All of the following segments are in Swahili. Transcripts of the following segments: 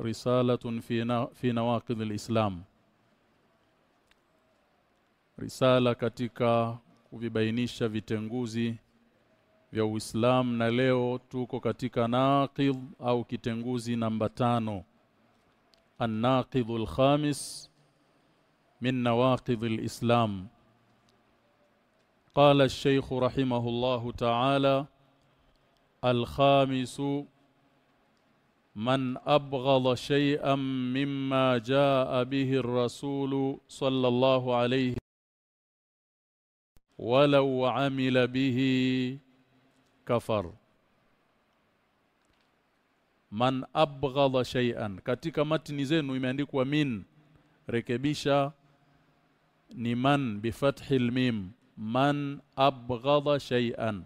رسالة في في نواقض الإسلام risala katika kuvibainisha vitenguzi vya Uislamu na leo tuko katika naqid au kitenguzi namba tano الناقض الخامس من نواقض الإسلام قال الشيخ رحمه الله تعالى الخامس من أبغض شيئا مما جاء به الرسول صلى الله عليه ولو عمل به كفر man abghadha shay'an katika matni zenu imeandikwa min rekebisha ni man bifathi mim man abghadha shay'an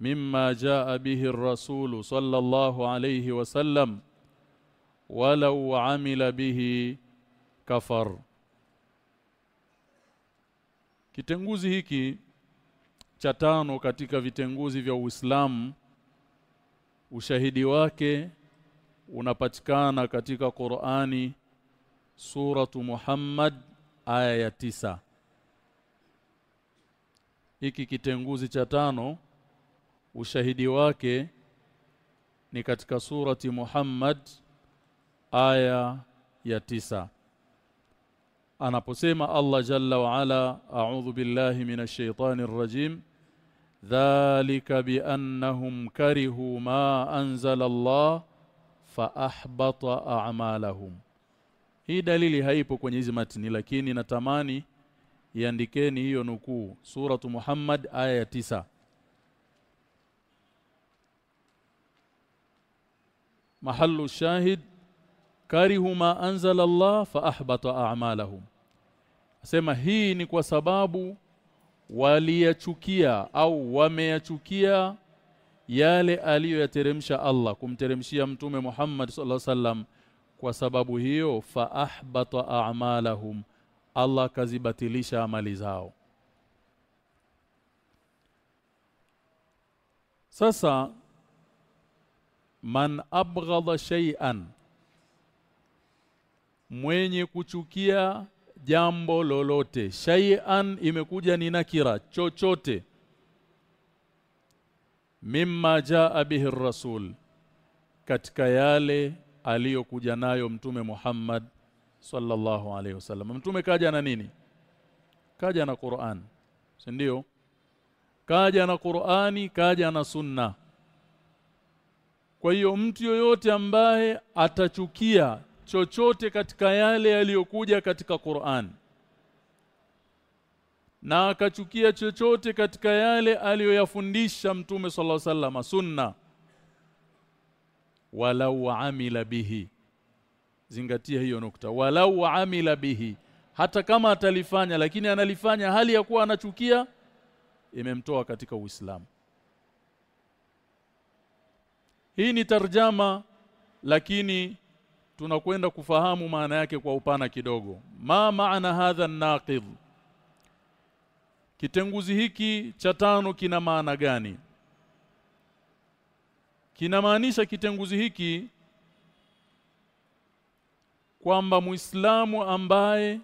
mimma jaa bihi الرسول صلى sallallahu alayhi wasallam walau amila bihi kafar. Kitenguzi hiki cha tano katika vitenguzi vya Uislamu ushahidi wake unapatikana katika Qur'ani suratu Muhammad aya ya tisa. Hiki kitenguzi cha tano ushahidi wake ni katika surati Muhammad aya ya tisa. Anaposema Allah jalla wa ala a'udhu billahi minash shaitani rrajim dhalika biannahum karihu ma anzala Allah fa ahbata a'malahum. Hii dalili haipo kwenye hizi matini lakini natamani iandikeni hiyo nukuu suratu Muhammad aya ya tisa mahallu shahid karihu ma anzala Allah fa ahbata a'malahum. Asema hii ni kwa sababu waliyachukia au wameyachukia yale aliyoyateremsha Allah kumteremshia mtume Muhammad sallallahu alaihi kwa sababu hiyo fa ahbata a'malahum Allah kazibatilisha amali zao. Sasa man abghadha shay'an mwenye kuchukia jambo lolote. Shay'an imekuja ni nakira chochote. Mimma jaa bihi rasul katika yale aliyokuja nayo mtume Muhammad sallallahu alaihi wasallam. Mtume kaja na nini? Kaja na Qur'an si ndio? Kaja na Qur'ani kaja na sunna kwa hiyo mtu yoyote ambaye atachukia chochote katika yale yaliyokuja katika Qur'an na akachukia chochote katika yale aliyoyafundisha mtume sallallahu alaihi wasallam sunna walau amila bihi. Zingatia hiyo nukta walau amila bihi. Hata kama atalifanya lakini analifanya hali ya kuwa anachukia imemtoa katika Uislamu hii ni tarjama lakini tunakwenda kufahamu maana yake kwa upana kidogo. Ma maana hadha naqid? Kitenguzi hiki cha tano kina maana gani? Kinamaanisha kitenguzi hiki kwamba Muislamu ambaye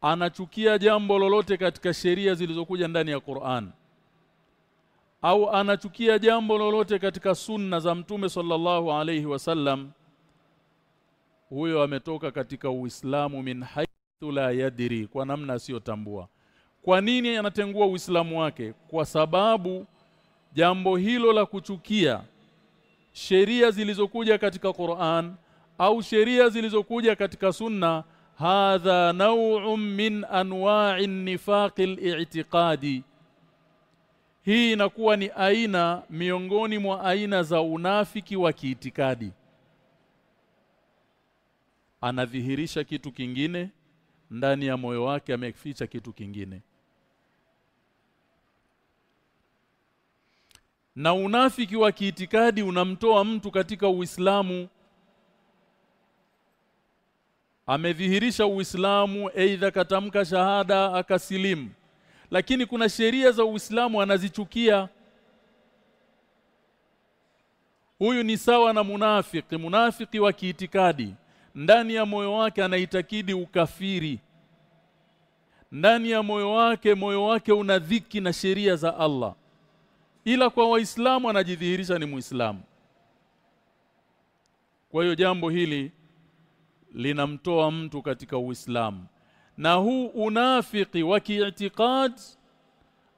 anachukia jambo lolote katika sheria zilizokuja ndani ya Qur'an au anachukia jambo lolote katika sunna za mtume sallallahu alayhi wasallam huyo ametoka katika Uislamu min haythu la yadri kwa namna asiyotambua. Kwa nini anatengua Uislamu wake? Kwa sababu jambo hilo la kuchukia sheria zilizokuja katika Qur'an au sheria zilizokuja katika sunna hadha naw'un min anwa'in nifaqil i'tiqadi hii inakuwa ni aina miongoni mwa aina za unafiki wa kiitikadi. Anadhihirisha kitu kingine ndani ya moyo wake ameficha kitu kingine. Na unafiki wa kiitikadi unamtoa mtu katika Uislamu. Amedhihirisha Uislamu aidha katamka shahada akasilimu lakini kuna sheria za Uislamu anazichukia. Huyu ni sawa na munafiki. Munafiki wa kiitikadi. Ndani ya moyo wake anaitakidi ukafiri. Ndani ya moyo wake moyo wake una dhiki na sheria za Allah. Ila kwa waislamu anajidhihirisha ni muislamu. Kwa hiyo jambo hili linamtoa mtu katika Uislamu na huu unafiki wa kiitikad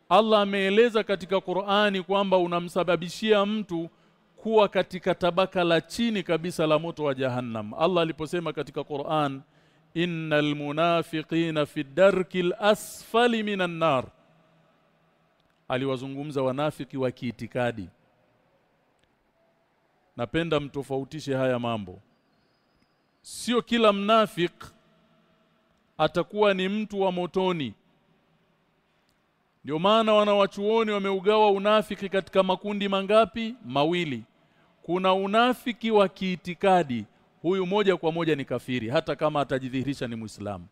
Allah ameeleza katika Qur'ani kwamba unamsababishia mtu kuwa katika tabaka la chini kabisa la moto wa Jahannam. Allah aliposema katika Qur'an innal munafiqina fi darkil asfali minan nar. Aliwazungumza wanafiki wa kiitikadi. Napenda mtofautishe haya mambo. Sio kila mnafik atakuwa ni mtu wa motoni. Ndio maana wanawachuoni wameugawa unafiki katika makundi mangapi? Mawili. Kuna unafiki wa kiitikadi. Huyu moja kwa moja ni kafiri hata kama atajidhihirisha ni Muislamu.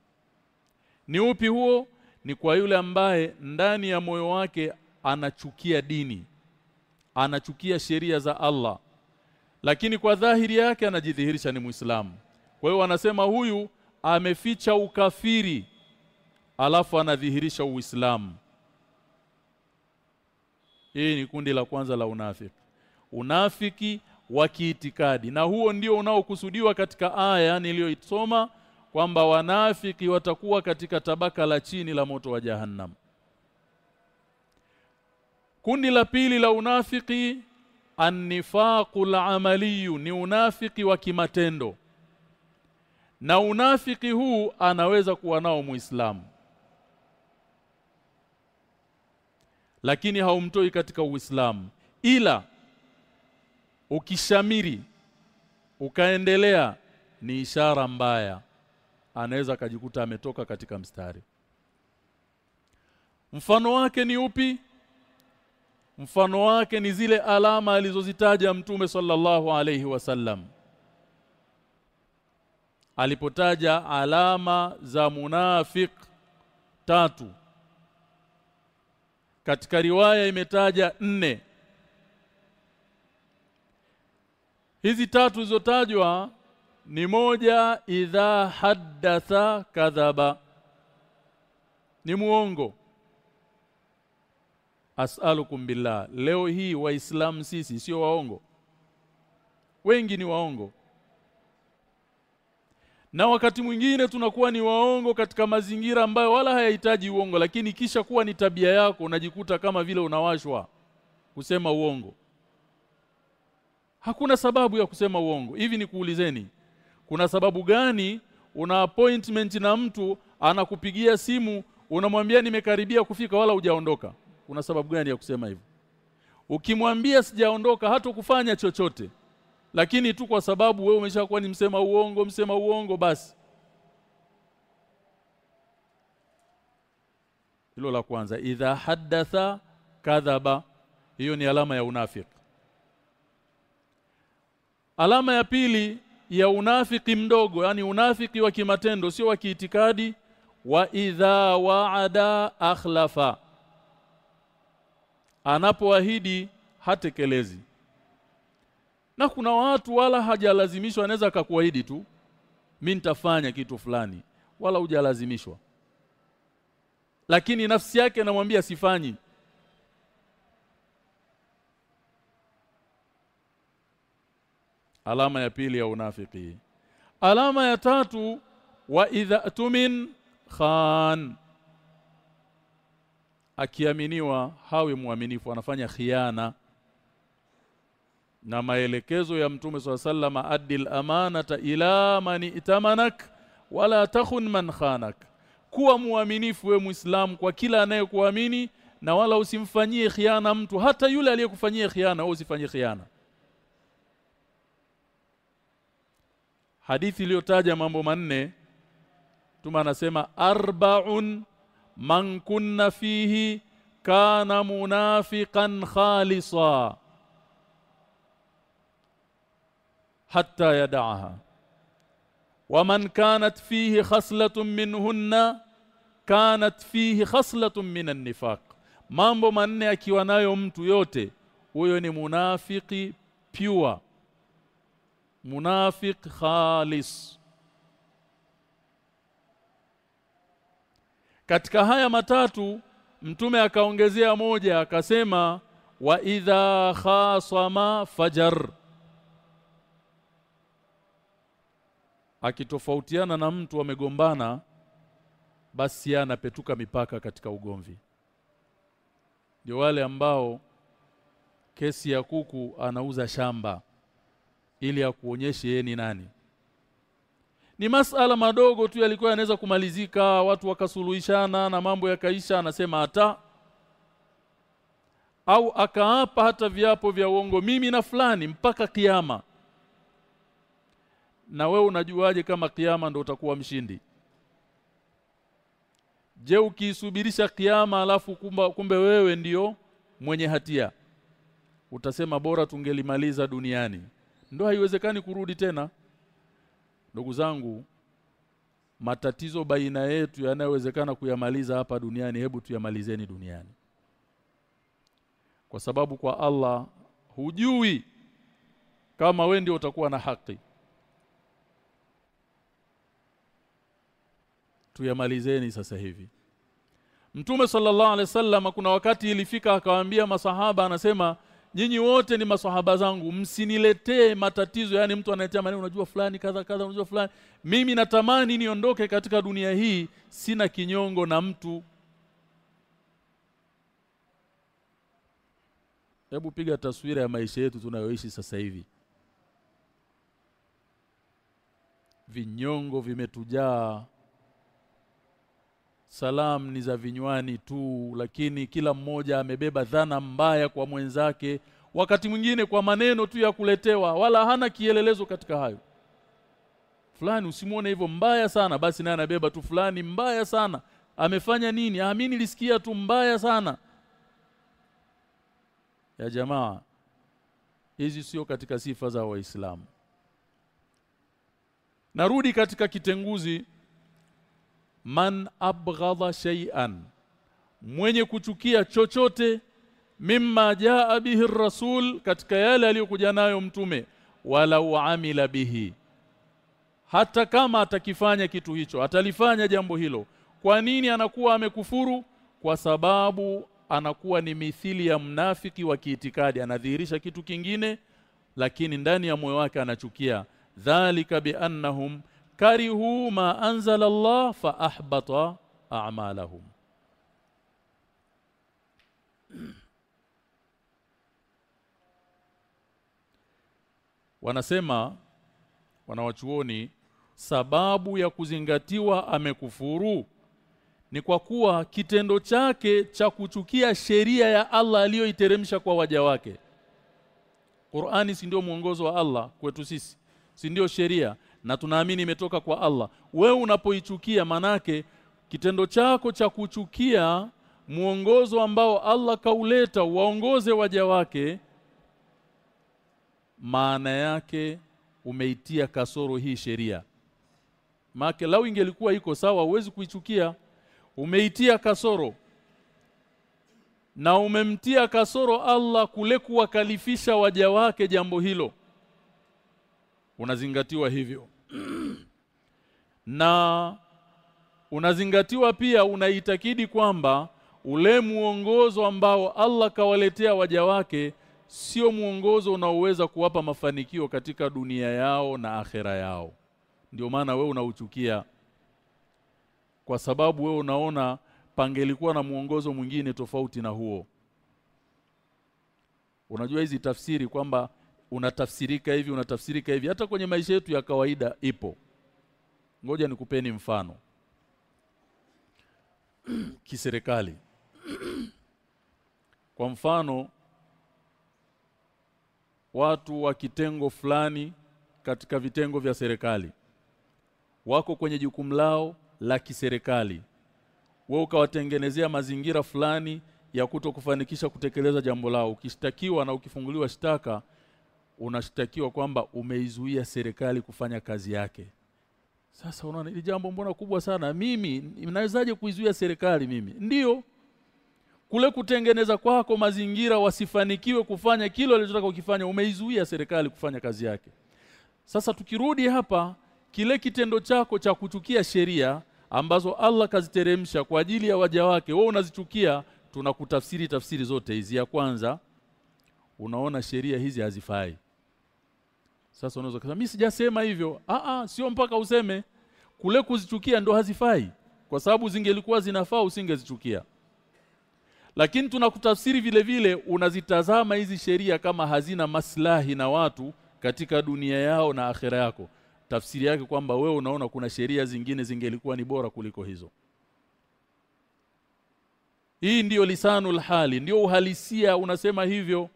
Ni upi huo? Ni kwa yule ambaye ndani ya moyo wake anachukia dini anachukia sheria za Allah. Lakini kwa dhahiri yake anajidhihirisha ni Muislamu. Kwa hiyo wanasema huyu ameficha ukafiri alafu anadhihirisha Uislamu. Hii ni kundi la kwanza la unafiki. Unafiki wa kiitikadi. Na huo ndio unaokusudiwa katika aya niliyoisoma kwamba wanafiki watakuwa katika tabaka la chini la moto wa jahannam. Kundi la pili la unafiki annifaqul amaliyu ni unafiki wa kimatendo na unafiki huu anaweza kuwa nao muislamu. Lakini haumtoi katika uislamu. Ila ukishamiri ukaendelea ni ishara mbaya. Anaweza akajikuta ametoka katika mstari. Mfano wake ni upi? Mfano wake ni zile alama alizozitaja mtume sallallahu alayhi wasallam alipotaja alama za munafik tatu. Katika riwaya imetaja nne. Hizi tatu zilizotajwa ni moja idha haddatha kadhaba. Ni muongo. As'alukum billah. Leo hii waislamu sisi sio waongo. Wengi ni waongo na wakati mwingine tunakuwa ni waongo katika mazingira ambayo wala hayahitaji uongo lakini kisha kuwa ni tabia yako unajikuta kama vile unawashwa kusema uongo Hakuna sababu ya kusema uongo. Hivi ni kuulizeni. Kuna sababu gani una appointment na mtu anakupigia simu unamwambia nimekaribia kufika wala hujaondoka? Kuna sababu gani ya kusema hivyo? Ukimwambia sijaondoka hata kufanya chochote. Lakini tu kwa sababu wewe umeshakuwa ni msema uongo, msema uongo basi. Hilo la kwanza, idha haddatha kadhaba. Hiyo ni alama ya unafiki. Alama ya pili ya unafiki mdogo, yani unafiki wa kimatendo sio wa kiitikadi wa idha waada akhlafa. Anapoahidi hatekelezi. Na kuna watu wala hajalazimishwa anaweza akakuahidi tu mimi nitafanya kitu fulani wala hujalazimishwa. Lakini nafsi yake anamwambia sifanyi. alama ya pili ya unafiki alama ya tatu wa idha tumin khan akiaminiwa hawe mwaminifu anafanya khiana na maelekezo ya mtume swalla sallama adil amanata ila man itamanak wala takhun man khanak. Kuwa muaminifu we muislamu kwa kila anayekuamini na wala usimfanyie khiana mtu hata yule aliyekufanyia khiana wewe usifanyie khiana. Hadithi iliyotaja mambo manne tuma anasema arbaun man kunna fihi kana munafiqan khalisa hatta yadaaha. Waman kanat fihi khaslatun minhunna kanat fihi khaslatun minan nifaq. Mambo manne akiwa nayo mtu yote huyo ni munafiki pure. Munafik khalis. Katika haya matatu mtume akaongezea moja akasema wa idha khasama fajar. Akitofautiana na mtu amegombana basi anapetuka mipaka katika ugomvi. Ndio wale ambao kesi ya kuku anauza shamba ili akuonyeshe yeye ni nani. Ni masala madogo tu yalikuwa yanaweza kumalizika watu wakasuluhishana na mambo yakaisha anasema hata au akaapa hata viapo vya uongo mimi na fulani mpaka kiama na wewe unajuaje kama kiama ndo utakuwa mshindi? Je ukiisubirisha kiama alafu kumba, kumbe wewe ndiyo mwenye hatia? Utasema bora tungelimaliza duniani. Ndo haiwezekani kurudi tena. Ndugu zangu matatizo baina yetu yanayowezekana kuyamaliza hapa duniani hebu tuyamalizeni duniani. Kwa sababu kwa Allah hujui kama we ndio utakuwa na haki tuyamalizeni sasa hivi. Mtume sallallahu alaihi wasallam kuna wakati ilifika akawaambia masahaba anasema nyinyi wote ni masahaba zangu msiniletee matatizo. Yani mtu analetea maneno unajua fulani kadha kadha unajua fulani. Mimi natamani niondoke katika dunia hii sina kinyongo na mtu. Hebu piga taswira ya maisha yetu tunayoishi sasa hivi. Vinyongo vimetujaa Salam ni za vinywani tu lakini kila mmoja amebeba dhana mbaya kwa mwenzake wakati mwingine kwa maneno tu ya kuletewa wala hana kielelezo katika hayo. Fulani usimuone hivyo mbaya sana. Basi naye anabeba tu fulani mbaya sana. Amefanya nini? Amini nilisikia tu mbaya sana. Ya jamaa hizi sio katika sifa za waislamu. Narudi katika kitenguzi man abghadha shay'an mwenye kuchukia chochote mimma jaa bihi rasul katika yale aliyokuja nayo mtume wala uamila bihi. Hata kama atakifanya kitu hicho atalifanya jambo hilo kwa nini anakuwa amekufuru? Kwa sababu anakuwa ni mithili ya mnafiki wa kiitikadi anadhihirisha kitu kingine lakini ndani ya moyo wake anachukia. Dhalika biannahum karihu ma anzala Allah fa ahbata a'malahum. Wanasema wanawachuoni sababu ya kuzingatiwa amekufuru ni kwa kuwa kitendo chake cha kuchukia sheria ya Allah aliyoiteremsha kwa waja wake. Qur'ani si ndio mwongozo wa Allah kwetu sisi? Si ndio sheria na tunaamini imetoka kwa Allah. Wewe unapoichukia manake kitendo chako cha kuchukia muongozo ambao Allah kauleta waongoze waja wake maana yake umeitia kasoro hii sheria. Maana lau ingelikuwa iko sawa uwezi kuichukia. Umeitia kasoro. Na umemtia kasoro Allah kule kuwakalifisha waja wake jambo hilo. Unazingatiwa hivyo na unazingatiwa pia unaitakidi kwamba ule muongozo ambao Allah kawaletea waja wake sio muongozo unaoweza kuwapa mafanikio katika dunia yao na akhera yao. Ndio maana we unauchukia. Kwa sababu we unaona pangelikuwa na muongozo mwingine tofauti na huo. Unajua hizi tafsiri kwamba unatafsirika hivi unatafsirika hivi. Hata kwenye maisha yetu ya kawaida ipo. Ngoja nikupeni mfano. Kiserikali. Kwa mfano watu wa kitengo fulani katika vitengo vya serikali wako kwenye jukumu lao la kiserikali. Wewe ukawatengenezea mazingira fulani ya kuto kufanikisha kutekeleza jambo lao. Ukishtakiwa na ukifunguliwa shtaka unashtakiwa kwamba umeizuia serikali kufanya kazi yake. Sasa unaona ili jambo mbona kubwa sana? Mimi ninawezaje kuizuia serikali mimi? Ndio. Kule kutengeneza kwako mazingira wasifanikiwe kufanya kile walichotaka kukifanya umeizuia serikali kufanya kazi yake. Sasa tukirudi hapa kile kitendo chako cha kuchukia sheria ambazo Allah kaziteremsha kwa ajili ya waja wake wewe unazichukia tunakutafsiri tafsiri zote hizi. Ya kwanza unaona sheria hizi hazifai. Sasa unaweza kusema mimi sijasema hivyo. A a sio mpaka useme. Kule kuzichukia ndo hazifai. Kwa sababu zingelikuwa zinafaa usingezichukia. Lakini tunakutafsiri vile vile unazitazama hizi sheria kama hazina maslahi na watu katika dunia yao na akhera yako. Tafsiri yake kwamba wewe unaona kuna sheria zingine zingelikuwa ni bora kuliko hizo. Hii ndiyo lisanul hali ndiyo uhalisia unasema hivyo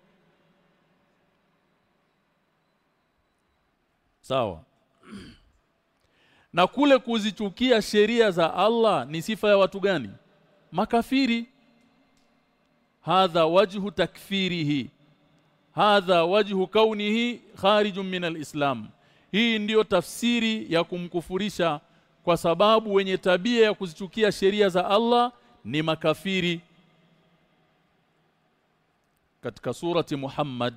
sawa. Na kule kuzichukia sheria za Allah ni sifa ya watu gani? Makafiri. Hadha wajhu takfirihi. Hadha wajhu kaunihi kharijun min alislam. Hii ndiyo tafsiri ya kumkufurisha kwa sababu wenye tabia ya kuzichukia sheria za Allah ni makafiri. Katika surati Muhammad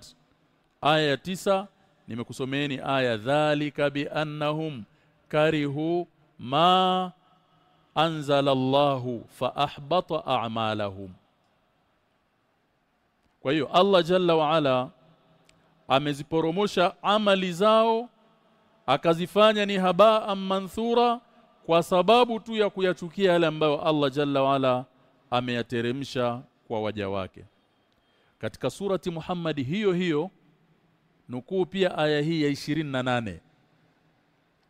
aya tisa nimekusomeeni aya dhalika bi annahum karihu ma anzala Allahu fa ahbata a'malahum. Kwa hiyo Allah jalla wa ala ameziporomosha amali zao akazifanya ni habaa manthura kwa sababu tu ya kuyachukia yale ambayo Allah jalla wa ala ameyateremsha kwa waja wake. Katika surati Muhammad hiyo hiyo nukuu pia aya hii ya 28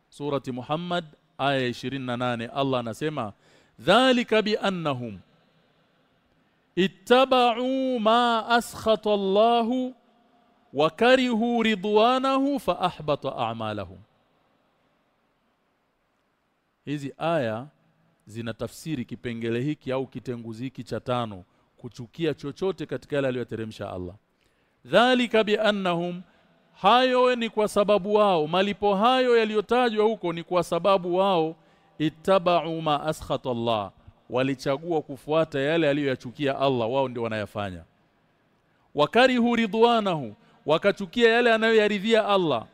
surati Muhammad aya 28 Allah anasema dhalika bi annahum ittaba'u ma askhata Allahu wa karihu ridwanahu fa ahbata a'malahum. Hizi aya zina tafsiri kipengele hiki au kitenguzi hiki cha tano kuchukia chochote katika yale aliyoteremsha Allah. Dhalika bi annahum hayo ni kwa sababu wao. Malipo hayo yaliyotajwa huko ni kwa sababu wao. Ittaba'u ma askhata Allah. Walichagua kufuata yale aliyoyachukia Allah. Wao ndio wanayafanya. Wakarihu ridwanahu. Wakachukia yale anayoyaridhia Allah.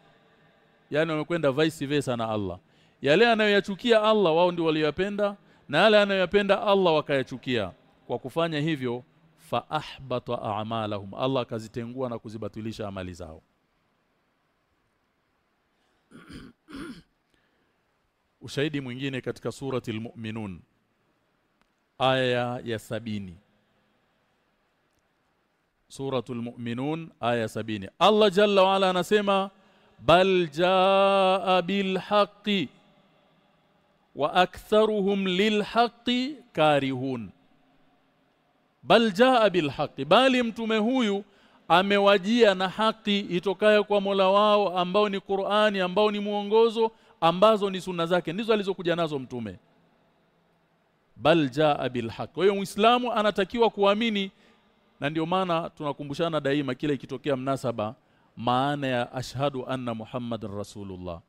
Yani wamekwenda vice versa na Allah. Yale anayoyachukia Allah wao ndio waliyopenda na yale anayoyapenda Allah wakayachukia. Kwa kufanya hivyo fa ahbata a'malahum. Allah akazitengua na kuzibatilisha amali zao ushahidi mwingine katika surati almu'minun aya ya sabini. Suratul mu'minun aya sabini. Allah jalla wa ala anasema bal jaa bil haqqi wa aktharuhum lil haqqi karihun. Bal jaa bil haqqi bali mtume huyu amewajia na haki itokayo kwa Mola wao ambao ni Qur'ani ambao ni mwongozo ambazo ni sunna zake. Ndizo alizokuja nazo mtume. Bal jaa bil haqq. Kwa hiyo muislamu anatakiwa kuamini na ndio maana tunakumbushana daima kile ikitokea mnasaba maana ya ashhadu anna muhammadar rasulullah.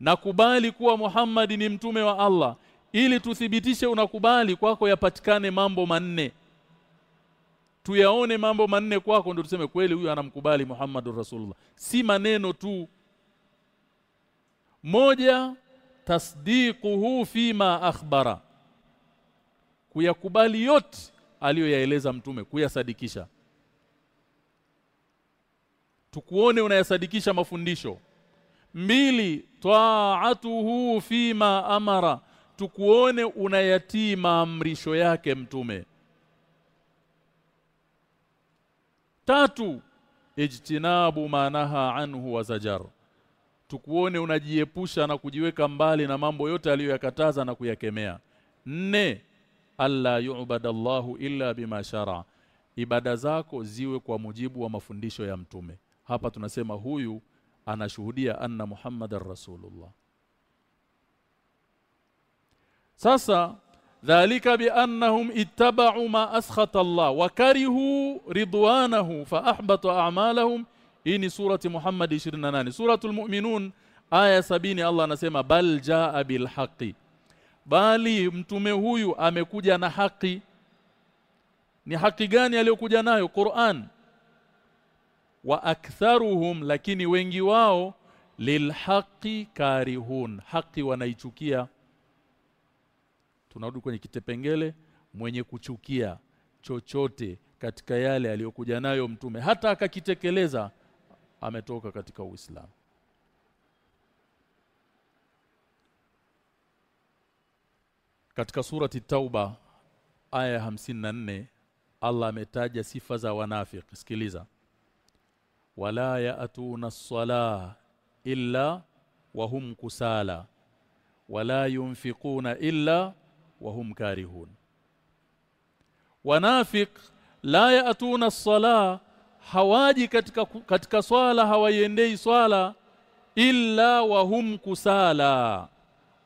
Nakubali kuwa Muhammad ni mtume wa Allah. Ili tuthibitishe unakubali kwako yapatikane mambo manne tuyaone mambo manne kwako ndio tuseme kweli huyu anamkubali Muhammadur Rasulullah. Si maneno tu. Moja tasdiquhu fima akhbara. Kuyakubali yote aliyoyaeleza mtume kuyasadikisha. Tukuone unayasadikisha mafundisho. Mbili taatuhu fima amara. Tukuone unayatii maamrisho yake mtume tatu ijtinabu manaha anhu wa zajar. Tukuone unajiepusha na kujiweka mbali na mambo yote aliyoyakataza na kuyakemea. Nne alla yu'badallahu illa bima shara. Ibada zako ziwe kwa mujibu wa mafundisho ya mtume. Hapa tunasema huyu anashuhudia anna muhammadar rasulullah. Sasa dhalika biannahum ittaba'u ma askhata Allah wa karihu ridwanahu fa ahbata a'malahum. Hii ni surati Muhammad 28 suratul mu'minun aya sabini Allah anasema bal jaa bil haqi. Bali mtume huyu amekuja na haki ni haki gani aliyokuja nayo? Qur'an. Wa aktharuhum lakini wengi wao lilhaqi karihun. Haki wanaichukia tunarudi kwenye kitepengele mwenye kuchukia chochote katika yale aliyokuja nayo mtume. Hata akakitekeleza ametoka katika Uislamu. Katika surati Tauba aya ya 54 Allah ametaja sifa za wanafiki sikiliza. Wala yaatuna as-salah illa wahum kusala. Wala yunfikuna illa wa hum karihun. Wanafiq la yaatuna as-sala hawaji katika katika swala hawaiendei swala illa wa hum kusala.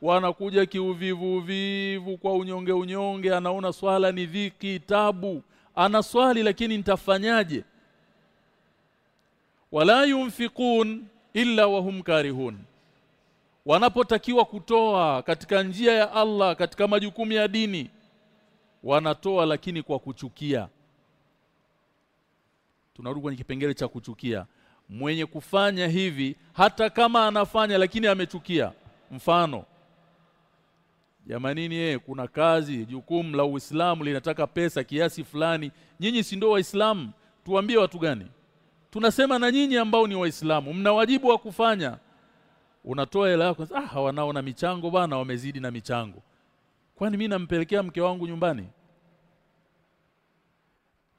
Wanakuja kiuvivu vivu kwa unyonge unyonge anaona swala ni dhiki tabu ana swali lakini nitafanyaje? Wala yunfiqun illa wahum karihun wanapotakiwa kutoa katika njia ya Allah katika majukumu ya dini wanatoa lakini kwa kuchukia. Tunarudi kwenye kipengele cha kuchukia. Mwenye kufanya hivi hata kama anafanya lakini amechukia. Mfano Jamanini yeye kuna kazi jukumu la Uislamu linataka pesa kiasi fulani. Nyinyi si ndio waislamu? Tuambie watu gani? Tunasema na nyinyi ambao ni waislamu mna wajibu wa kufanya unatoa hela yako ah hawanao na michango bana wamezidi na michango. Kwani mimi nampelekea mke wangu nyumbani?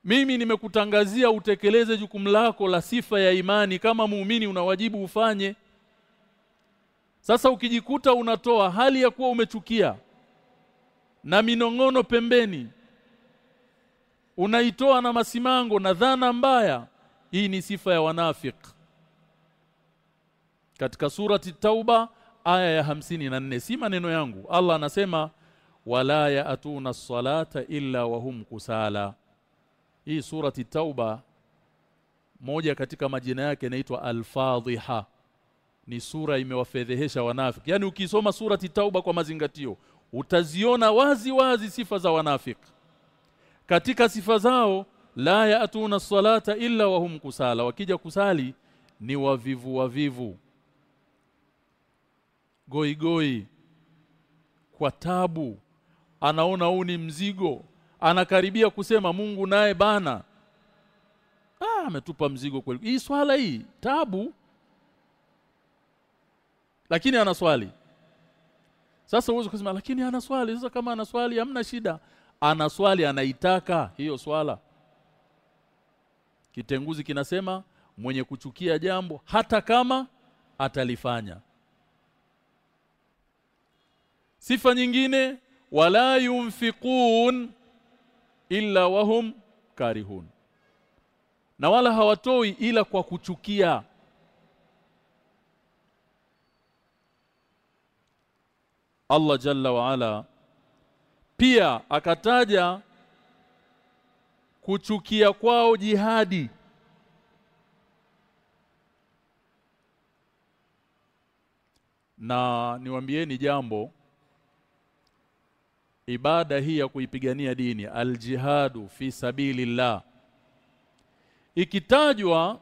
Mimi nimekutangazia utekeleze jukumu lako la sifa ya imani kama muumini una wajibu ufanye. Sasa ukijikuta unatoa hali ya kuwa umechukia na minongono pembeni unaitoa na masimango na dhana mbaya hii ni sifa ya wanafik katika surati tauba aya ya hamsini na nne si maneno yangu. Allah anasema wala yaatuna salata illa wahum kusala. Hii surati tauba moja katika majina yake inaitwa al-fadhiha. Ni sura imewafedhehesha wanafiki yani ukisoma surati tauba kwa mazingatio utaziona wazi wazi sifa za wanafiki katika sifa zao la yaatuna salata illa wahum kusala. Wakija kusali ni wavivu wavivu goi goi. Kwa tabu anaona huu ni mzigo anakaribia kusema Mungu naye bana ah ametupa mzigo kweli. Hii swala hii tabu. Lakini ana swali. Sasa uwezo kusema lakini ana swali. Sasa kama ana swali hamna shida. Ana swali anaitaka hiyo swala. Kitenguzi kinasema mwenye kuchukia jambo hata kama atalifanya sifa nyingine wala yunfiqun illa wahum karihun. Na wala hawatoi ila kwa kuchukia. Allah Jalla wa Ala pia akataja kuchukia kwao jihadi. Na niwaambieni jambo ibada hii ya kuipigania dini aljihadu fi sabilillah. Ikitajwa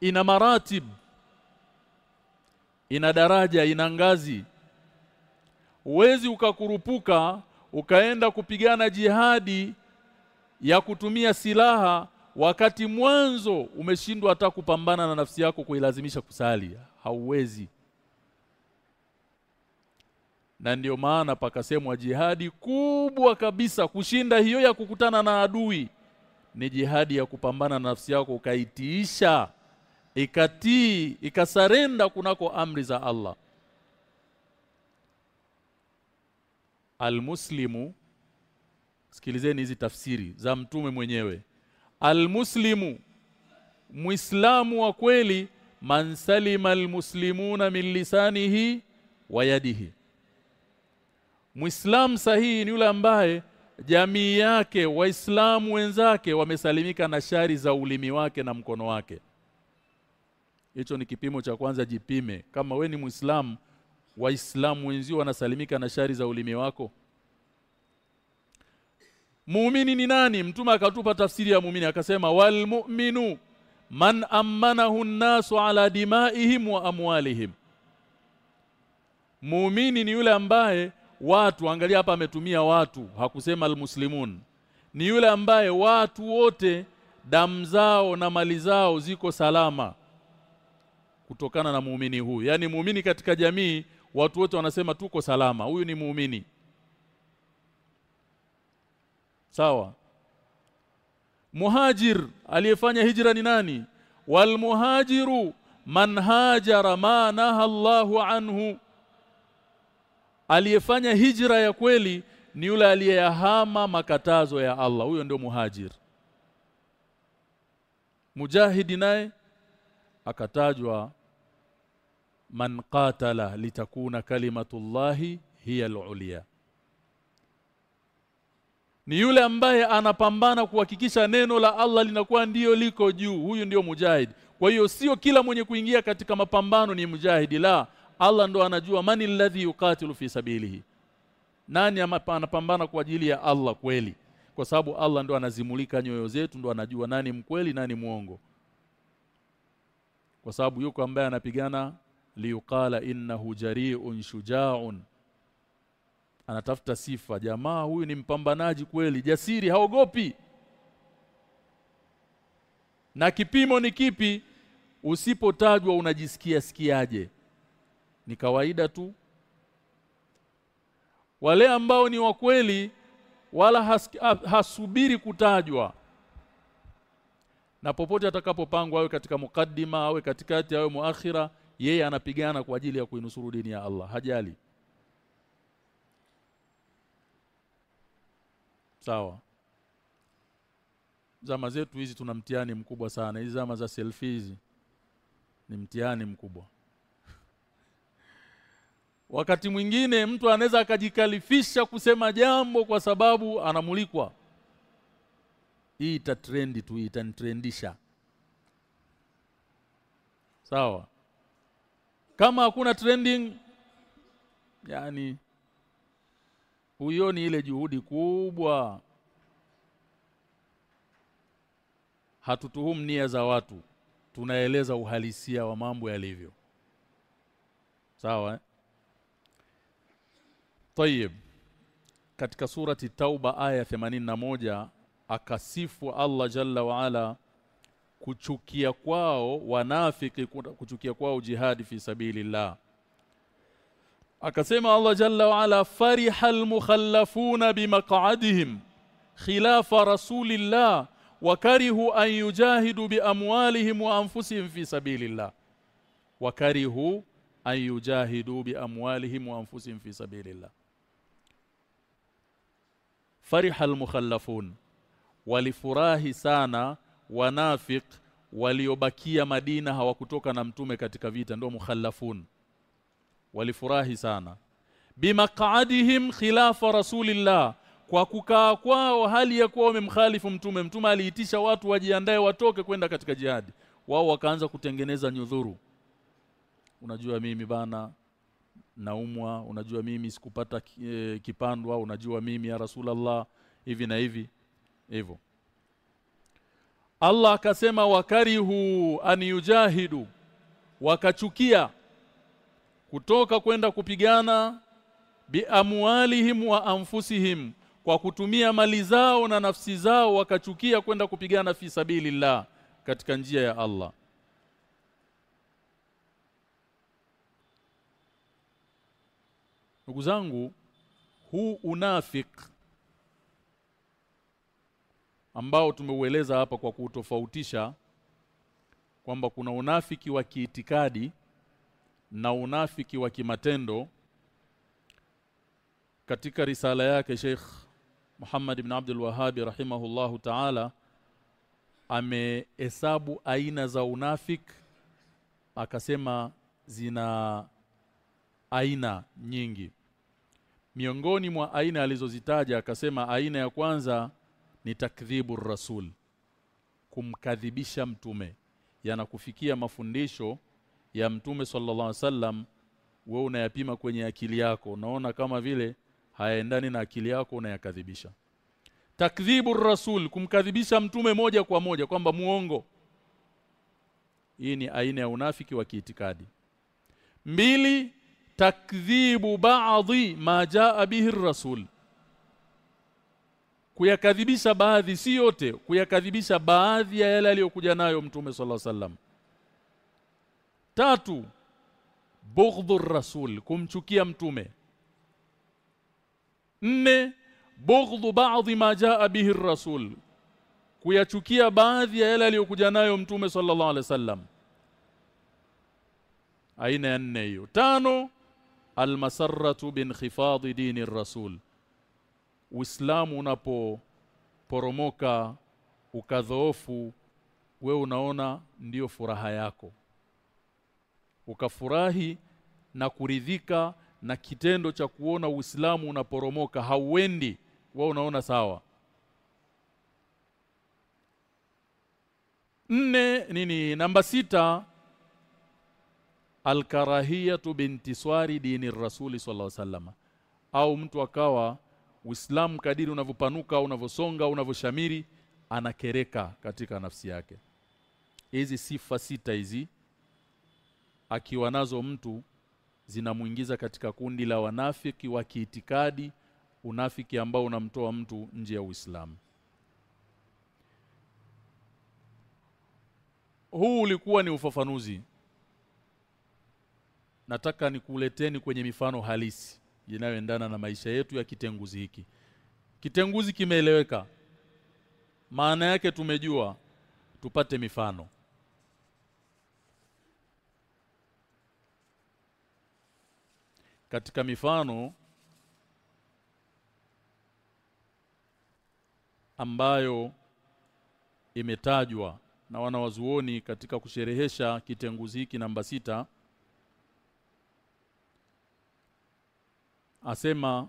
ina maratib ina daraja ina ngazi. Uwezi ukakurupuka ukaenda kupigana jihadi ya kutumia silaha wakati mwanzo umeshindwa hata kupambana na nafsi yako kuilazimisha kusali. Hauwezi na ndio maana pakasemwa jihadi kubwa kabisa kushinda hiyo ya kukutana na adui. Ni jihadi ya kupambana na nafsi yako ukaitiisha ikatii ikasarenda kunako amri za Allah. Almuslimu sikilizeni hizi tafsiri za mtume mwenyewe. Almuslimu Muislamu wa kweli man salima almuslimuna min lisanihi wa yadihi Muislamu sahihi ni yule ambaye jamii yake waislamu wenzake wamesalimika na shari za ulimi wake na mkono wake. Hicho ni kipimo cha kwanza jipime. Kama we ni muislamu waislamu wenzio wanasalimika na shari za ulimi wako? Muumini ni nani? Mtume akatupa tafsiri ya muumini akasema wal mu'minu man amanahu an-nasu ala dimaihim wa amwalihim. Muumini ni yule ambaye watu angalia hapa ametumia watu hakusema almuslimun. Ni yule ambaye watu wote damu zao na mali zao ziko salama kutokana na muumini huyu. Yani muumini katika jamii watu wote wanasema tuko salama. Huyu ni muumini. Sawa? Muhajir aliyefanya hijra ni nani? Walmuhajiru man hajara ma naha Allahu anhu aliyefanya hijra ya kweli ni yule aliyeyahama makatazo ya Allah. Huyo ndio muhajir. Mujahidi naye akatajwa man qatala litakuna kalimatullahi hiya alulia ni yule ambaye anapambana kuhakikisha neno la Allah linakuwa ndiyo liko juu. Huyu ndiyo mujahidi. Kwa hiyo sio kila mwenye kuingia katika mapambano ni mujahidi. La Allah ndo anajua mani alladhi yuqatilu fi sabilihi? Nani anapambana kwa ajili ya Allah kweli? Kwa sababu Allah ndo anazimulika nyoyo zetu ndo anajua nani mkweli nani muongo kwa sababu yuko ambaye anapigana liuqala innahu jari'un shuja'un. Anatafuta sifa jamaa huyu ni mpambanaji kweli jasiri haogopi. Na kipimo ni kipi? Usipotajwa unajisikia sikiaje ni kawaida tu. Wale ambao ni wa kweli wala has, hasubiri kutajwa. Na popote atakapopangwa awe katika mukaddima awe katikati awe muakhira yeye anapigana kwa ajili ya kuinusuru dini ya Allah. Hajali. Sawa. Zama zetu hizi tuna mtihani mkubwa sana. Hizi zama za selfies ni mtihani mkubwa wakati mwingine mtu anaweza akajikalifisha kusema jambo kwa sababu anamulikwa. Hii itatrendi tu itanitrendisha sawa. Kama hakuna trending yani huioni ile juhudi kubwa. Hatutuhumu nia za watu tunaeleza uhalisia wa mambo yalivyo. Sawa eh? Tayib katika surati Tauba aya 81 akasifu Allah Jalla wa Ala kuchukia kwao wanafiki kuchukia kwao jihadi fi sabilillah. Akasema Allah Jalla wa Ala farihal mukhallafuna bimaq'adihim khilafa rasulillah wakarihu an yujahidu biamwalihim wa anfusihim fi sabilillah. Wakarihu an yujahidu biamwalihim wa anfusihim fi sabilillah fariha almukhallafun walifurahi sana wanafik waliobakia Madina hawakutoka na mtume katika vita ndio mukhallafun. Walifurahi sana. Bimaq'adihim khilafa rasulillah kwa kukaa kwao hali ya kuwa wamemkhalifu mtume mtume aliitisha watu wajiandae watoke kwenda katika jihadi. Wao wakaanza kutengeneza nyudhuru. Unajua mimi bana naumwa unajua mimi sikupata e, kipandwa unajua mimi ya Rasulullah hivi na hivi hivyo. Allah akasema wakarihu an yujahidu wakachukia kutoka kwenda kupigana biamwalihim wa anfusihim kwa kutumia mali zao na nafsi zao wakachukia kwenda kupigana fi sabilillah katika njia ya Allah Ndugu zangu huu unafik ambao tumeueleza hapa kwa kutofautisha kwamba kuna unafiki wa kiitikadi na unafiki wa kimatendo katika risala yake Sheikh Muhammad ibn Abdul Wahhab rahimahullahu ta'ala amehesabu aina za unafik akasema zina aina nyingi miongoni mwa aina alizozitaja akasema aina ya kwanza ni takdhibu rasul kumkadhibisha mtume yanakufikia mafundisho ya mtume sallallahu alaihi wasallam wewe unayapima kwenye akili yako unaona kama vile hayaendani na akili yako unayakadhibisha. Takdhibu rasul kumkadhibisha mtume moja kwa moja kwamba muongo. Hii ni aina ya unafiki wa kiitikadi. Mbili takdhibu baadhi ma jaa bihi rasul kuyakadhibisha baadhi si yote kuyakadhibisha baadhi ya yale aliyokuja nayo mtume sallallahu wasallam. Tatu bughdhur rasul kumchukia mtume. Nne bughdhu badhi ma jaa bihi rasul kuyachukia baadhi ya yale aliyokuja nayo mtume sallallahu alaihi wasallam. Aina ya nne hiyo. Tano almasarratu binkhifadhi dini rasul. Uislamu unapoporomoka ukadhoofu we unaona ndiyo furaha yako. Ukafurahi na kuridhika na kitendo cha kuona Uislamu unaporomoka hauendi wewe unaona sawa. Nne nini? Namba sita alkarahiyatu bintiswari dini rasuli sallallahu alaihi au mtu akawa Uislamu kadiri unavyopanuka unavyosonga unavyoshamiri anakereka katika nafsi yake. Hizi sifa sita hizi akiwa nazo mtu zinamuingiza katika kundi la wanafiki wa kiitikadi unafiki ambao unamtoa mtu nje ya Uislamu. Huu ulikuwa ni ufafanuzi nataka nikuleteni kwenye mifano halisi inayoendana na maisha yetu ya kitenguzi hiki. Kitenguzi kimeeleweka. Maana yake tumejua tupate mifano. Katika mifano ambayo imetajwa na wanawazuoni katika kusherehesha kitenguzi hiki namba sita asema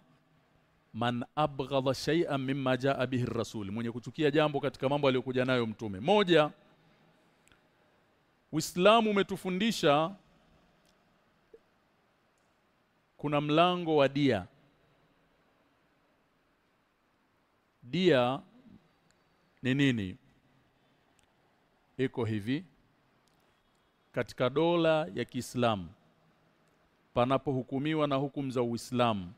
man abghadha shay'an mimma jaa bihi rasul mwenye kuchukia jambo katika mambo aliyokuja nayo mtume. Moja Uislamu umetufundisha kuna mlango wa dia. Dia ni nini? Iko hivi katika dola ya Kiislamu panapohukumiwa na hukumu za Uislamu.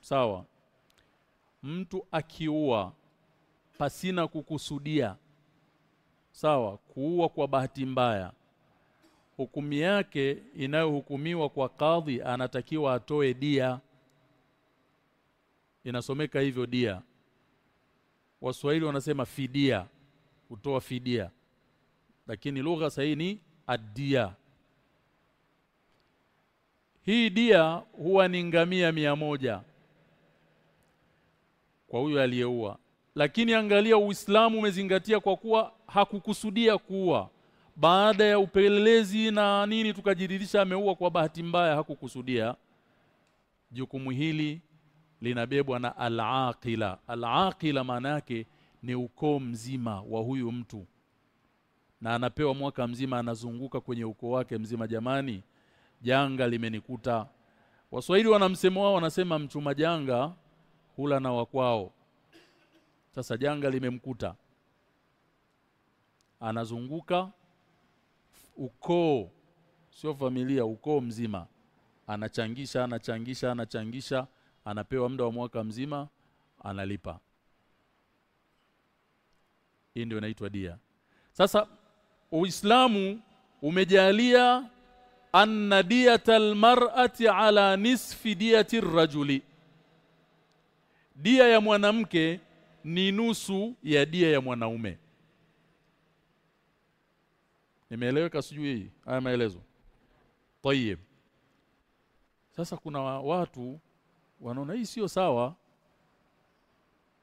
Sawa? Mtu akiua pasina kukusudia sawa kuua kwa bahati mbaya hukumu yake inayohukumiwa kwa kadhi anatakiwa atoe dia. Inasomeka hivyo dia. Waswahili wanasema fidia kutoa fidia. Lakini lugha sahihi ni adia hii dia huwa ni ngamia mia moja kwa huyo aliyeua. Lakini angalia Uislamu umezingatia kwa kuwa hakukusudia kuua. Baada ya upelelezi na nini tukajiridhisha ameua kwa bahati mbaya hakukusudia. Jukumu hili linabebwa na al-aqila. Al-aqila maana yake ni ukoo mzima wa huyu mtu. Na anapewa mwaka mzima anazunguka kwenye ukoo wake mzima. Jamani janga limenikuta. Waswahili wana msemo wao wanasema mchuma janga hula na wakwao sasa janga limemkuta. Anazunguka ukoo sio familia ukoo mzima. Anachangisha anachangisha anachangisha anapewa muda wa mwaka mzima analipa. Hii ndio inaitwa dia. Sasa uislamu umejalia anna diyatal mar'ati ala nisfi diyati rajuli. Dia ya mwanamke ni nusu ya dia ya mwanaume. Nimeeleweka sijui hii? Haya maelezo. Tayeb sasa kuna watu wanaona hii sio sawa.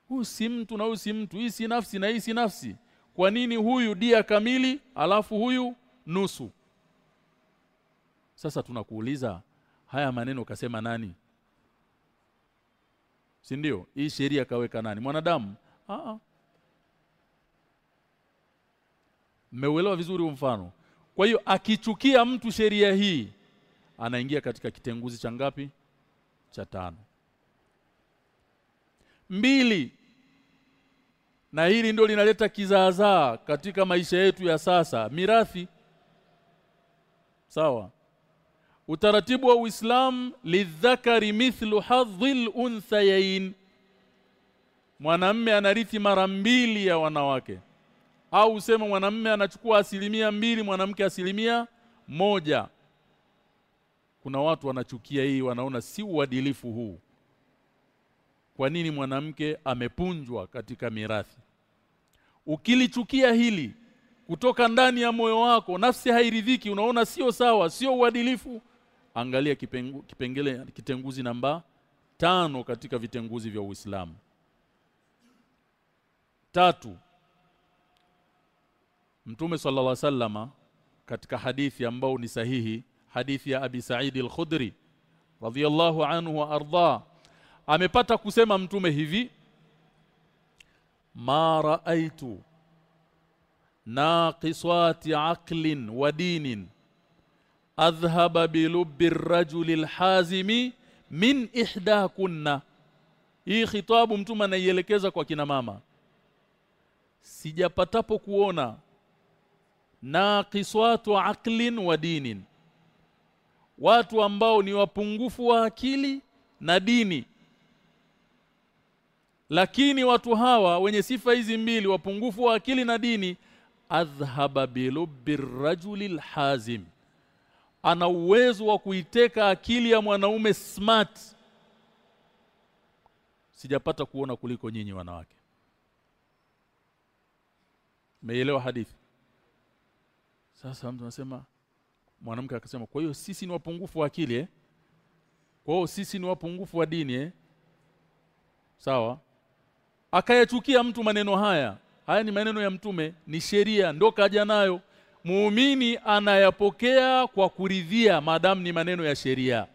Huyu si mtu na huyu si mtu. Hii si nafsi na hii si nafsi. Kwa nini huyu dia kamili alafu huyu nusu sasa tunakuuliza haya maneno kasema nani? Si ndio? Hii sheria kaweka nani? Mwanadamu. Ah mmeuelewa vizuri mfano. Kwa hiyo akichukia mtu sheria hii anaingia katika kitenguzi cha ngapi? Cha tano. Mbili. Na hili ndio linaleta kizaazaa katika maisha yetu ya sasa mirathi. Sawa utaratibu wa Uislamu lidhakari mithlu hadhil unthayain. Mwanamme anarithi mara mbili ya wanawake. Au useme mwanamme anachukua asilimia mbili mwanamke asilimia moja. Kuna watu wanachukia hii wanaona si uadilifu huu. Kwa nini mwanamke amepunjwa katika mirathi? Ukilichukia hili kutoka ndani ya moyo wako nafsi hairidhiki unaona sio sawa sio uadilifu angalia kipengu, kipengele kitenguzi namba tano katika vitenguzi vya Uislamu. Tatu Mtume sallallahu alaihi wasallama katika hadithi ambao ni sahihi hadithi ya Abi Sa'id al-Khudri radhiyallahu anhu wa arda amepata kusema mtume hivi ma raaitu naqisati aqlin wa dinin adhhaba bi lubbi ar-rajuli al-hazimi min ihdakunna hii khitabu mtume anaielekeza kwa kina mama. Sijapatapo kuona naqiswatu aqlin wa dinin. Watu ambao ni wapungufu wa akili na dini. Lakini watu hawa wenye sifa hizi mbili wapungufu wa akili na dini adhhaba bilubbi rajuli hazim ana uwezo wa kuiteka akili ya mwanaume smart. Sijapata kuona kuliko nyinyi wanawake. Meelewa hadithi? Sasa mtu anasema mwanamke akasema kwa hiyo sisi ni wapungufu wa akili eh? Kwa hiyo sisi ni wapungufu wa dini eh? Sawa. Akayachukia mtu maneno haya. Haya ni maneno ya mtume ni sheria ndo kaja nayo muumini anayapokea kwa kuridhia maadamu ni maneno ya sheria.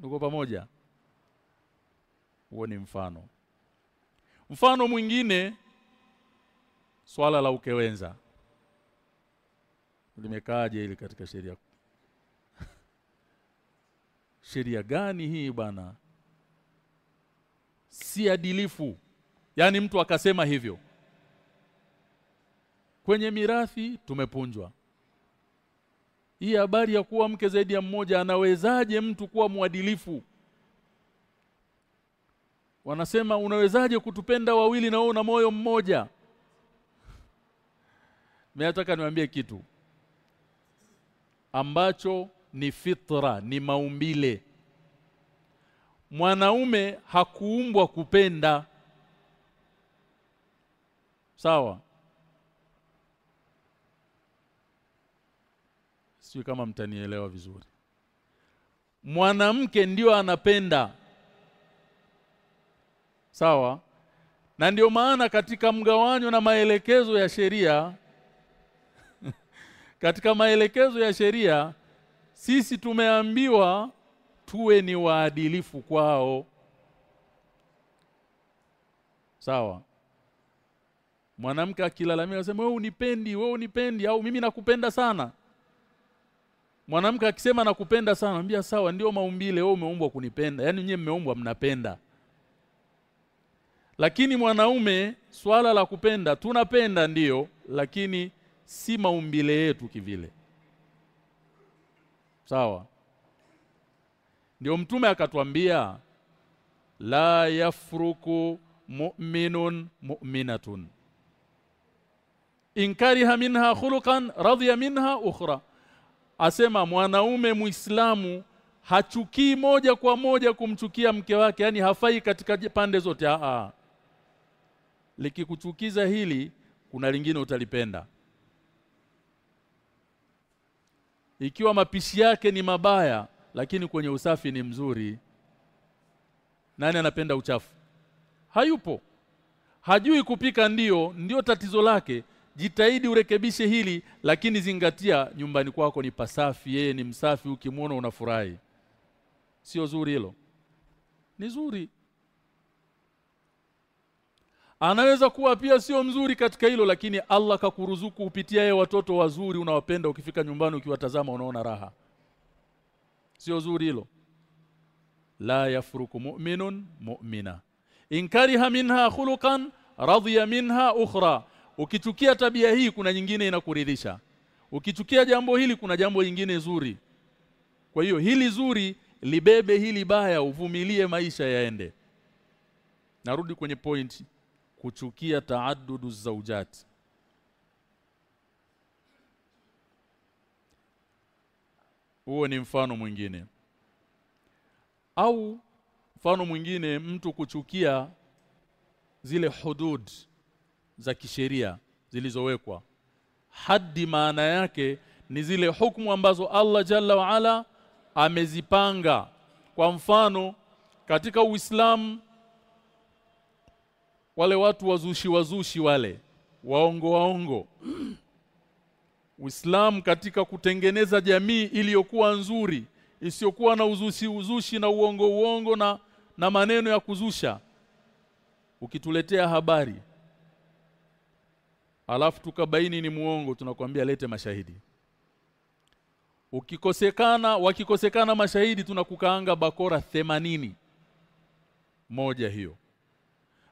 Tuko pamoja? Huo ni mfano. Mfano mwingine swala la ukewenza. Limekaaje ili katika sheria? Sheria gani hii bwana si adilifu. Yani mtu akasema hivyo kwenye mirathi tumepunjwa. Hii habari ya kuwa mke zaidi ya mmoja anawezaje mtu kuwa mwadilifu? Wanasema unawezaje kutupenda wawili na wewe una moyo mmoja? Mimi nataka niwaambie kitu. Ambacho ni fitra ni maumbile. Mwanaume hakuumbwa kupenda. Sawa sio kama mtanielewa vizuri. Mwanamke ndio anapenda. Sawa? Na ndio maana katika mgawanyo na maelekezo ya sheria katika maelekezo ya sheria sisi tumeambiwa tuwe ni waadilifu kwao. Sawa? Mwanamke akilalamika asema wewe unipendi wewe unipendi au mimi nakupenda sana mwanamke akisema nakupenda sana anambia sawa ndio maumbile wewe umeumbwa kunipenda. Yani nyie mmeumbwa mnapenda. Lakini mwanaume swala la kupenda tunapenda ndiyo lakini si maumbile yetu kivile. Sawa? Ndio mtume akatwambia la yafruku mu'minun mu'minatun. Inkariha minha khuluqan radhiya minha ukhra asema mwanaume muislamu hachukii moja kwa moja kumchukia mke wake yani hafai katika pande zote. A. Likikuchukiza hili kuna lingine utalipenda. Ikiwa mapishi yake ni mabaya lakini kwenye usafi ni mzuri nani anapenda uchafu? Hayupo. Hajui kupika ndio ndio tatizo lake jitahidi urekebishe hili lakini zingatia nyumbani kwako ni pasafi yeye ni msafi ukimwona unafurahi. Sio zuri hilo. Ni zuri. Anaweza kuwa pia sio mzuri katika hilo lakini Allah kakuruzuku kupitia yeye watoto wazuri unawapenda ukifika nyumbani ukiwatazama unaona raha. Sio zuri hilo. La yafruku mu'minun mu'mina. Inkariha minha khuluqan radhiya minha ukhra ukichukia tabia hii kuna nyingine inakuridhisha. Ukichukia jambo hili kuna jambo lingine zuri. Kwa hiyo hili zuri libebe hili baya uvumilie maisha yaende. Narudi kwenye point kuchukia taaddudu zaujati. huo ni mfano mwingine. Au mfano mwingine mtu kuchukia zile hudud za kisheria zilizowekwa. Haddi maana yake ni zile hukumu ambazo Allah Jalla wa Ala amezipanga. Kwa mfano katika Uislamu wale watu wazushi wazushi wale waongo waongo. Uislamu katika kutengeneza jamii iliyokuwa nzuri isiyokuwa na uzushi uzushi na uongo uongo na na maneno ya kuzusha ukituletea habari alafu tukabaini ni muongo tunakwambia lete mashahidi. Ukikosekana wakikosekana mashahidi tunakukaanga bakora themanini. Moja hiyo.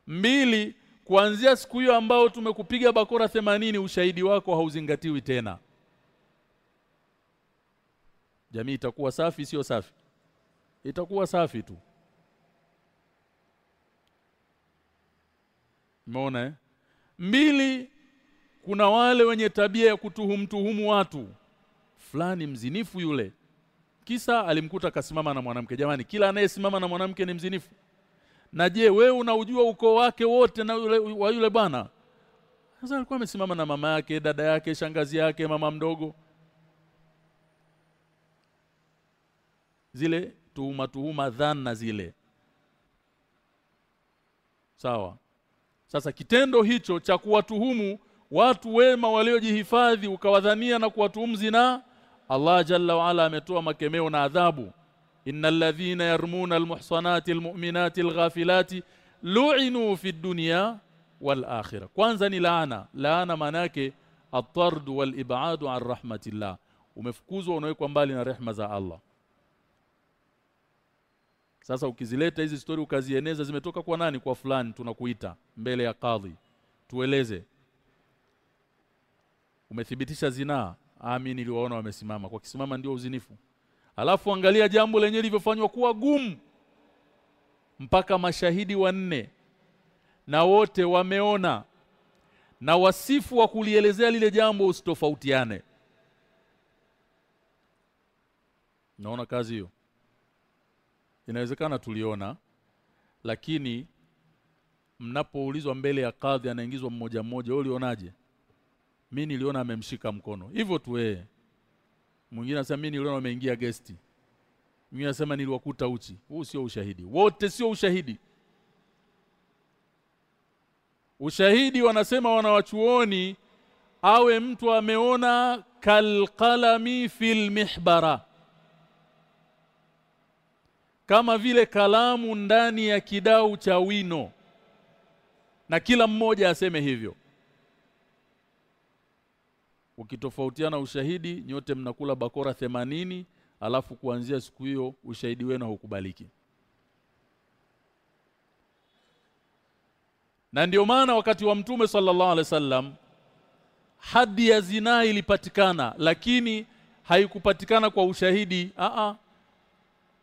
Mbili kuanzia siku hiyo ambao tumekupiga bakora themanini ushahidi wako hauzingatiwi tena. Jamii itakuwa safi sio safi? Itakuwa safi tu. Umeona eh? Mbili kuna wale wenye tabia ya kutuhumtuhumu watu. Fulani mzinifu yule. Kisa alimkuta kasimama na mwanamke. Jamani, kila anayesimama na mwanamke ni mzinifu. Na je, wewe unaujua ukoo wake wote na yule wa yule bwana? Sasa alikuwa amesimama na mama yake, dada yake, shangazi yake, mama mdogo. Zile tuhuma tuhuma dhana zile. Sawa. Sasa kitendo hicho cha kuwatuhumu watu wema waliojihifadhi ukawadhania na kuwatumzi na Allah Jalla waala ametoa makemeo na adhabu. Innal ladhina yarmuna almuhsanati almu'minati alghafilati lu'inu fi dunya wal akhirah. Kwanza ni laana. Laana manake at-tard wal ib'ad an rahmatillah. Umefukuzwa unawekwa mbali na rehma za Allah. Sasa ukizileta hizi story ukazieneza zimetoka kwa nani? Kwa fulani tunakuita mbele ya kadhi tueleze umethibitisha zinaa? Amini niliwaona wamesimama. Kwa kisimama ndio uzinifu. Alafu angalia jambo lenye lilivyofanywa kuwa gumu. Mpaka mashahidi wanne na wote wameona na wasifu wa kulielezea lile jambo usitofautiane. Naona kazi hiyo. Inawezekana tuliona lakini mnapoulizwa mbele ya kadhi anaingizwa mmoja mmoja. Ulionaje mimi niliona amemshika mkono. Hivyo tu wewe mwingine anasema mi niliona ameingia gesti. Mwingine anasema niliwakuta uchi. Huu sio ushahidi. Wote sio ushahidi. Ushahidi wanasema wanawachuoni awe mtu ameona kalqalami fil mihbara. Kama vile kalamu ndani ya kidau cha wino. Na kila mmoja aseme hivyo ukitofautiana ushahidi nyote mnakula bakora themanini alafu kuanzia siku hiyo ushahidi wenu haukubaliki. Na ndio maana wakati wa mtume sallallahu alaihi wasallam hadi ya zinaa ilipatikana lakini haikupatikana kwa ushahidi. A a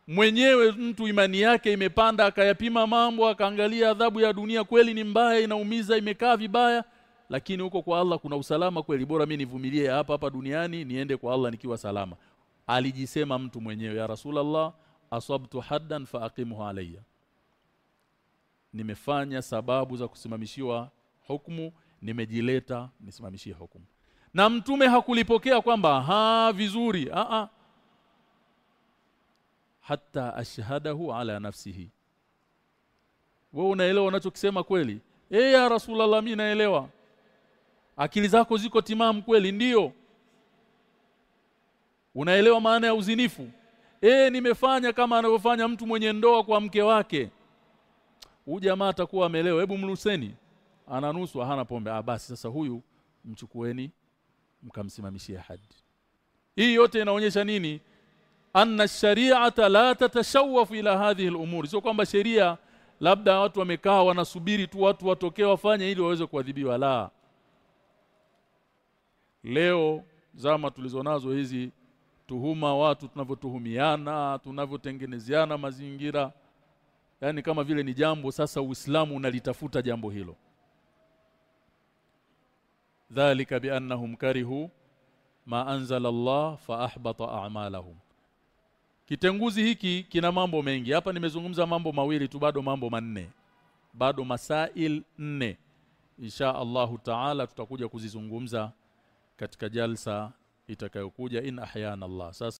mwenyewe mtu imani yake imepanda akayapima mambo akaangalia adhabu ya dunia kweli ni mbaya inaumiza imekaa vibaya lakini huko kwa Allah kuna usalama kweli? Bora mimi nivumilie hapa hapa duniani niende kwa Allah nikiwa salama. Alijisema mtu mwenyewe ya Rasulullah asabtu haddan fa aqimhu alayya. Nimefanya sababu za kusimamishiwa hukumu nimejileta nisimamishie hukumu. Na mtume hakulipokea kwamba ha vizuri a a. Hata ashhadahu ala nafsihi. Wewe unaelewa unachokisema kweli? Eh ya rasulullah mimi naelewa akili zako ziko timamu kweli ndiyo unaelewa maana ya uzinifu? Eh nimefanya kama anavyofanya mtu mwenye ndoa kwa mke wake. Huyu jamaa atakuwa amelewa. Hebu mluseni ananuswa hana pombe. Ah basi sasa huyu mchukueni mkamsimamishie hadi. Hii yote inaonyesha nini? Anna shari'ata la tatashawaf ila hadhihi al-umur sio kwamba sheria labda watu wamekaa wanasubiri tu watu watokee wafanye ili waweze kuadhibiwa. La leo zama tulizonazo hizi tuhuma watu tunavyotuhumiana tunavyotengenezeana mazingira yani kama vile ni jambo sasa Uislamu unalitafuta jambo hilo dhalika biannahum karihu ma anzala Allah fa ahbata a'malahum Kitenguzi hiki kina mambo mengi. Hapa nimezungumza mambo mawili tu bado mambo manne. Bado masail nne. Insha Allahu Taala tutakuja kuzizungumza katika jalsa itakayokuja in ahyana Allah. Sasa